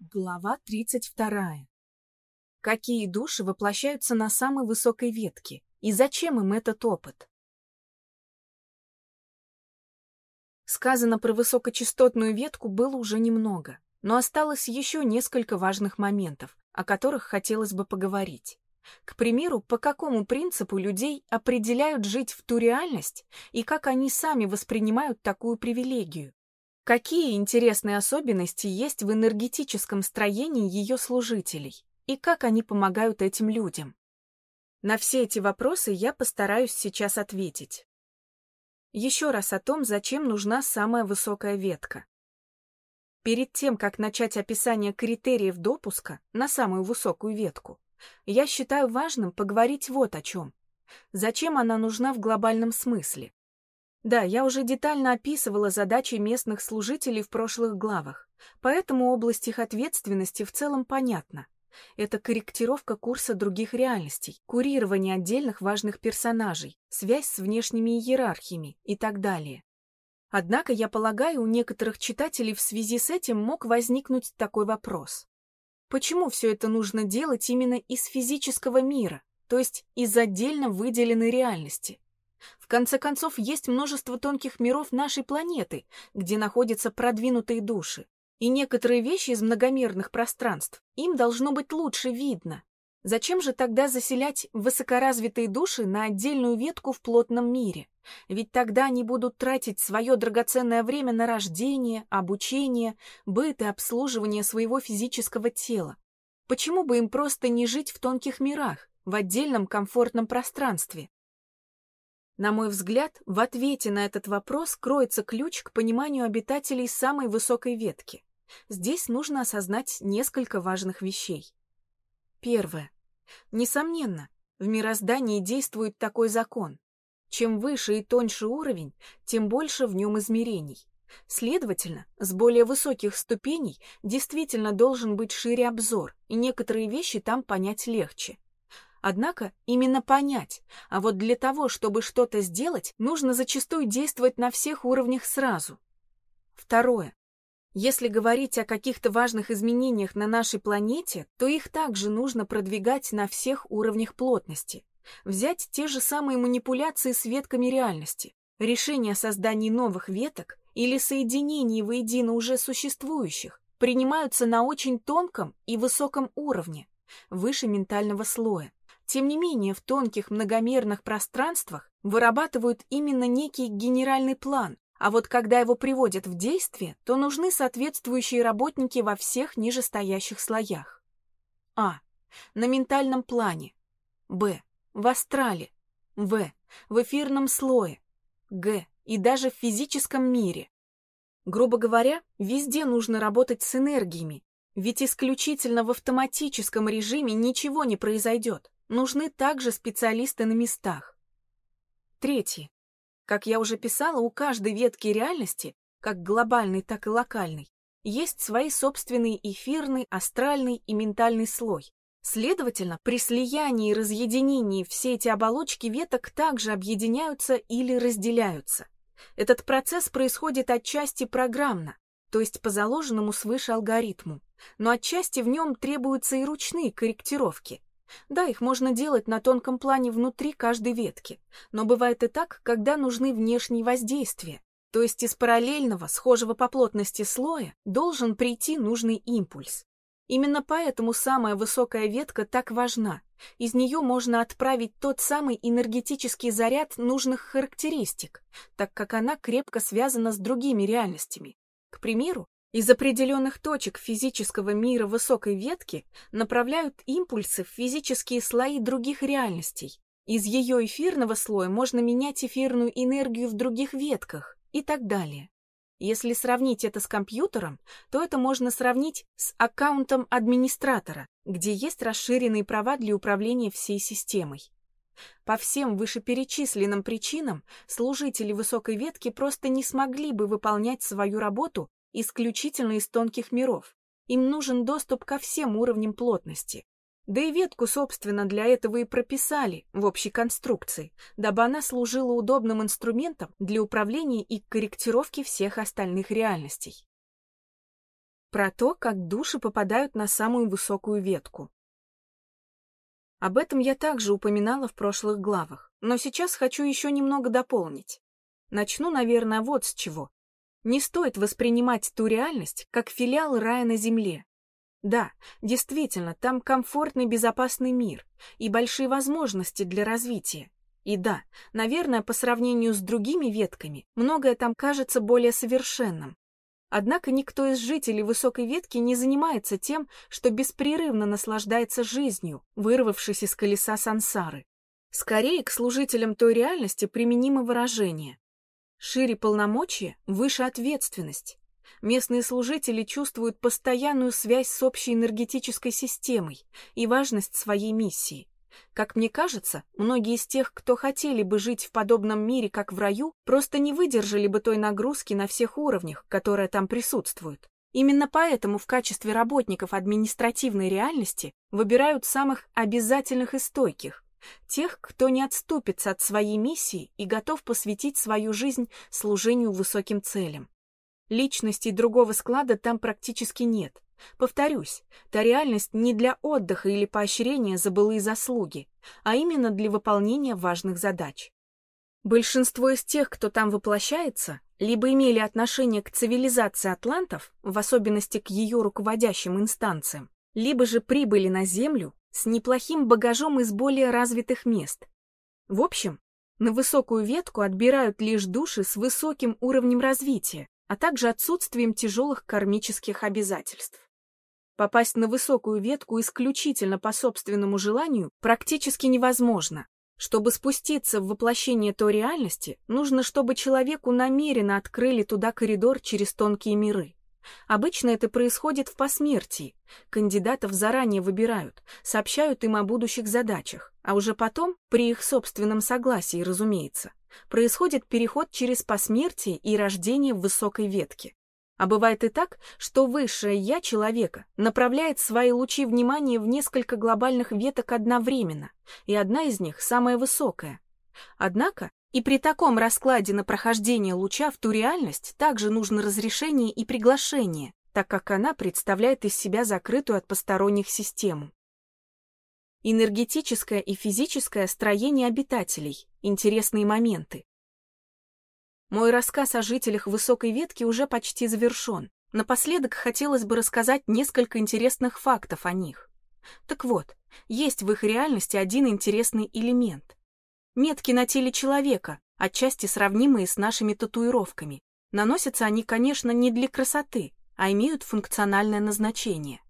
Глава 32. Какие души воплощаются на самой высокой ветке, и зачем им этот опыт? Сказано про высокочастотную ветку было уже немного, но осталось еще несколько важных моментов, о которых хотелось бы поговорить. К примеру, по какому принципу людей определяют жить в ту реальность и как они сами воспринимают такую привилегию. Какие интересные особенности есть в энергетическом строении ее служителей и как они помогают этим людям? На все эти вопросы я постараюсь сейчас ответить. Еще раз о том, зачем нужна самая высокая ветка. Перед тем, как начать описание критериев допуска на самую высокую ветку, я считаю важным поговорить вот о чем. Зачем она нужна в глобальном смысле? Да, я уже детально описывала задачи местных служителей в прошлых главах, поэтому область их ответственности в целом понятна. Это корректировка курса других реальностей, курирование отдельных важных персонажей, связь с внешними иерархиями и так далее. Однако, я полагаю, у некоторых читателей в связи с этим мог возникнуть такой вопрос. Почему все это нужно делать именно из физического мира, то есть из отдельно выделенной реальности? В конце концов, есть множество тонких миров нашей планеты, где находятся продвинутые души. И некоторые вещи из многомерных пространств им должно быть лучше видно. Зачем же тогда заселять высокоразвитые души на отдельную ветку в плотном мире? Ведь тогда они будут тратить свое драгоценное время на рождение, обучение, быт и обслуживание своего физического тела. Почему бы им просто не жить в тонких мирах, в отдельном комфортном пространстве? На мой взгляд, в ответе на этот вопрос кроется ключ к пониманию обитателей самой высокой ветки. Здесь нужно осознать несколько важных вещей. Первое. Несомненно, в мироздании действует такой закон. Чем выше и тоньше уровень, тем больше в нем измерений. Следовательно, с более высоких ступеней действительно должен быть шире обзор, и некоторые вещи там понять легче. Однако именно понять, а вот для того, чтобы что-то сделать, нужно зачастую действовать на всех уровнях сразу. Второе. Если говорить о каких-то важных изменениях на нашей планете, то их также нужно продвигать на всех уровнях плотности. Взять те же самые манипуляции с ветками реальности, решение о создании новых веток или соединении воедино уже существующих принимаются на очень тонком и высоком уровне, выше ментального слоя. Тем не менее, в тонких многомерных пространствах вырабатывают именно некий генеральный план, а вот когда его приводят в действие, то нужны соответствующие работники во всех нижестоящих слоях. А. На ментальном плане. Б. В астрале. В. В эфирном слое. Г. И даже в физическом мире. Грубо говоря, везде нужно работать с энергиями, ведь исключительно в автоматическом режиме ничего не произойдет. Нужны также специалисты на местах. Третье. Как я уже писала, у каждой ветки реальности, как глобальной, так и локальной, есть свои собственные эфирный, астральный и ментальный слой. Следовательно, при слиянии и разъединении все эти оболочки веток также объединяются или разделяются. Этот процесс происходит отчасти программно, то есть по заложенному свыше алгоритму, но отчасти в нем требуются и ручные корректировки. Да, их можно делать на тонком плане внутри каждой ветки, но бывает и так, когда нужны внешние воздействия. То есть из параллельного, схожего по плотности слоя должен прийти нужный импульс. Именно поэтому самая высокая ветка так важна. Из нее можно отправить тот самый энергетический заряд нужных характеристик, так как она крепко связана с другими реальностями. К примеру, из определенных точек физического мира высокой ветки направляют импульсы в физические слои других реальностей. Из ее эфирного слоя можно менять эфирную энергию в других ветках и так далее. Если сравнить это с компьютером, то это можно сравнить с аккаунтом администратора, где есть расширенные права для управления всей системой. По всем вышеперечисленным причинам служители высокой ветки просто не смогли бы выполнять свою работу исключительно из тонких миров. Им нужен доступ ко всем уровням плотности. Да и ветку, собственно, для этого и прописали в общей конструкции, дабы она служила удобным инструментом для управления и корректировки всех остальных реальностей. про то, как души попадают на самую высокую ветку. Об этом я также упоминала в прошлых главах, но сейчас хочу еще немного дополнить. Начну, наверное, вот с чего. Не стоит воспринимать ту реальность как филиал рая на земле. Да, действительно, там комфортный безопасный мир и большие возможности для развития. И да, наверное, по сравнению с другими ветками, многое там кажется более совершенным. Однако никто из жителей высокой ветки не занимается тем, что беспрерывно наслаждается жизнью, вырвавшись из колеса сансары. Скорее, к служителям той реальности применимо выражение. Шире полномочия, выше ответственность. Местные служители чувствуют постоянную связь с общей энергетической системой и важность своей миссии. Как мне кажется, многие из тех, кто хотели бы жить в подобном мире, как в раю, просто не выдержали бы той нагрузки на всех уровнях, которая там присутствует. Именно поэтому в качестве работников административной реальности выбирают самых обязательных и стойких, тех, кто не отступится от своей миссии и готов посвятить свою жизнь служению высоким целям. Личностей другого склада там практически нет, Повторюсь, та реальность не для отдыха или поощрения за былые заслуги, а именно для выполнения важных задач. Большинство из тех, кто там воплощается, либо имели отношение к цивилизации атлантов, в особенности к ее руководящим инстанциям, либо же прибыли на Землю с неплохим багажом из более развитых мест. В общем, на высокую ветку отбирают лишь души с высоким уровнем развития, а также отсутствием тяжелых кармических обязательств. Попасть на высокую ветку исключительно по собственному желанию практически невозможно. Чтобы спуститься в воплощение той реальности, нужно, чтобы человеку намеренно открыли туда коридор через тонкие миры. Обычно это происходит в посмертии. Кандидатов заранее выбирают, сообщают им о будущих задачах, а уже потом, при их собственном согласии, разумеется, происходит переход через посмертие и рождение в высокой ветке. А бывает и так, что высшее «я» человека направляет свои лучи внимания в несколько глобальных веток одновременно, и одна из них самая высокая. Однако и при таком раскладе на прохождение луча в ту реальность также нужно разрешение и приглашение, так как она представляет из себя закрытую от посторонних систему. Энергетическое и физическое строение обитателей, интересные моменты. Мой рассказ о жителях высокой ветки уже почти завершен. Напоследок хотелось бы рассказать несколько интересных фактов о них. Так вот, есть в их реальности один интересный элемент. Метки на теле человека, отчасти сравнимые с нашими татуировками. Наносятся они, конечно, не для красоты, а имеют функциональное назначение.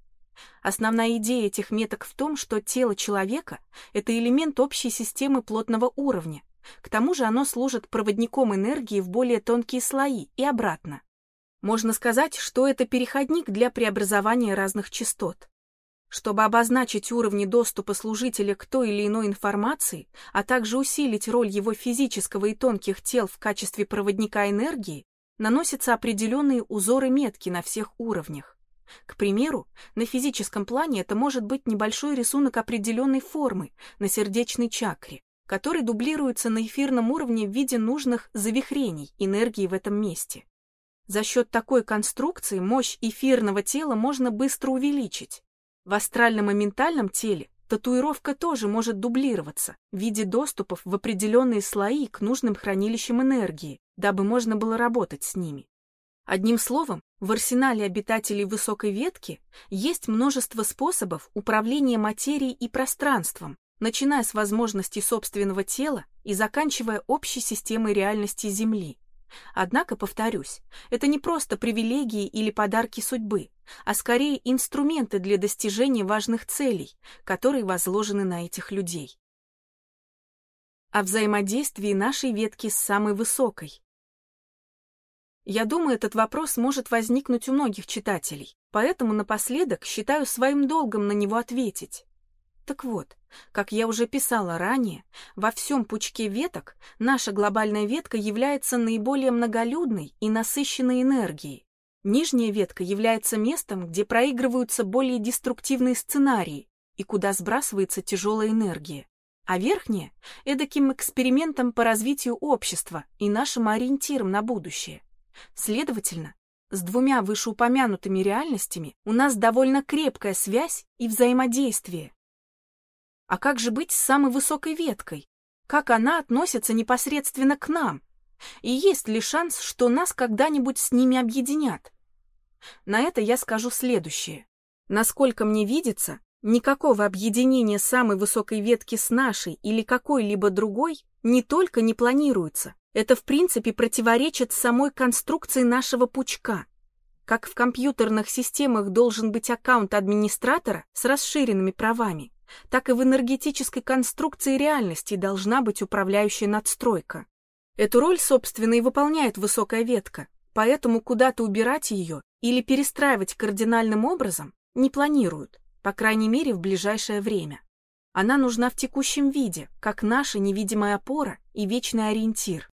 Основная идея этих меток в том, что тело человека — это элемент общей системы плотного уровня, к тому же оно служит проводником энергии в более тонкие слои и обратно. Можно сказать, что это переходник для преобразования разных частот. Чтобы обозначить уровни доступа служителя к той или иной информации, а также усилить роль его физического и тонких тел в качестве проводника энергии, наносятся определенные узоры-метки на всех уровнях. К примеру, на физическом плане это может быть небольшой рисунок определенной формы на сердечной чакре, который дублируется на эфирном уровне в виде нужных завихрений энергии в этом месте. За счет такой конструкции мощь эфирного тела можно быстро увеличить. В астральном и ментальном теле татуировка тоже может дублироваться в виде доступов в определенные слои к нужным хранилищам энергии, дабы можно было работать с ними. Одним словом, в арсенале обитателей высокой ветки есть множество способов управления материей и пространством, начиная с возможностей собственного тела и заканчивая общей системой реальности Земли. Однако, повторюсь, это не просто привилегии или подарки судьбы, а скорее инструменты для достижения важных целей, которые возложены на этих людей. О взаимодействии нашей ветки с самой высокой. Я думаю, этот вопрос может возникнуть у многих читателей, поэтому напоследок считаю своим долгом на него ответить. Так вот, как я уже писала ранее, во всем пучке веток наша глобальная ветка является наиболее многолюдной и насыщенной энергией. Нижняя ветка является местом, где проигрываются более деструктивные сценарии и куда сбрасывается тяжелая энергия. А верхняя – эдаким экспериментом по развитию общества и нашим ориентиром на будущее. Следовательно, с двумя вышеупомянутыми реальностями у нас довольно крепкая связь и взаимодействие. А как же быть с самой высокой веткой? Как она относится непосредственно к нам? И есть ли шанс, что нас когда-нибудь с ними объединят? На это я скажу следующее. Насколько мне видится, никакого объединения самой высокой ветки с нашей или какой-либо другой не только не планируется, это в принципе противоречит самой конструкции нашего пучка. Как в компьютерных системах должен быть аккаунт администратора с расширенными правами, так и в энергетической конструкции реальности должна быть управляющая надстройка. Эту роль, собственно, и выполняет высокая ветка, поэтому куда-то убирать ее или перестраивать кардинальным образом не планируют, по крайней мере в ближайшее время. Она нужна в текущем виде, как наша невидимая опора и вечный ориентир.